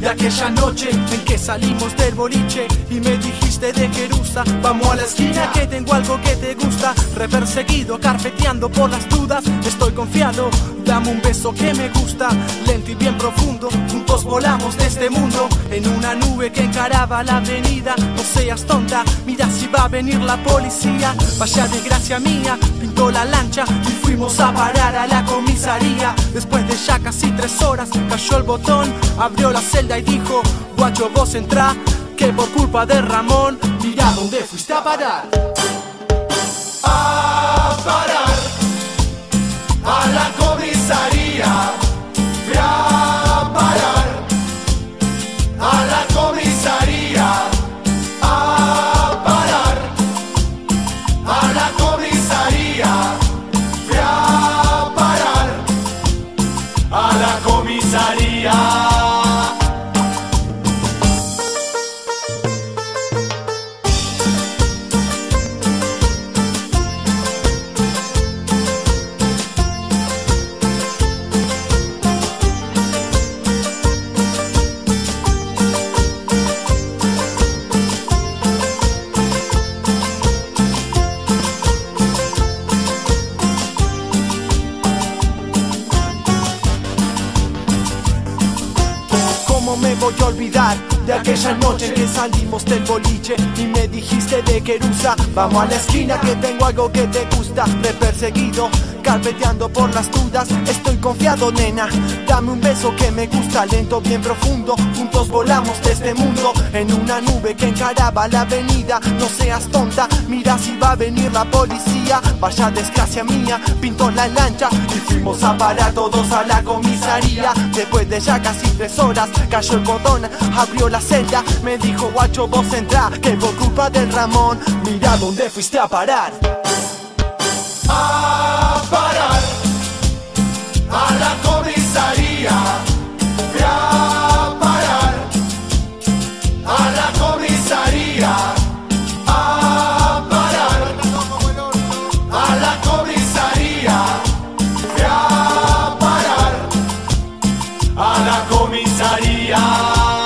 de aquella noche en que salimos del boliche y me dijiste de Jerusa, vamos a la esquina que tengo algo que te gusta, reperseguido, carpeteando por las dudas, estoy confiado, dame un beso que me gusta, lento y bien profundo, juntos volamos de este mundo, en una nube que encaraba la avenida, no seas tonta, mira si va a venir la policía, vaya desgracia mía, pintó la lancha y fuimos a parar a la comisaría, después casi tres horas, cayó el botón, abrió la celda y dijo, guacho vos entrá, que por culpa de Ramón, mira dónde fuiste a parar. A parar voy a olvidar de aquella noche que salimos del boliche y me dijiste de Querusa? Vamos a la esquina que tengo algo que te gusta. Me he perseguido, carpeteando por las dudas. Estoy confiado, nena. Dame un beso que me gusta, lento, bien profundo. Juntos volamos de este mundo en una nube que encaraba la avenida. No seas tonta, mira si va a venir la policía. Vaya desgracia mía, pintó la lancha y fuimos a parar todos a la comisaría. Después de ya casi tres horas, cayó el botón, abrió la celda. Me dijo, guacho, vos entrá, que por culpa del Ramón, mira dónde fuiste a parar. A la comisaría.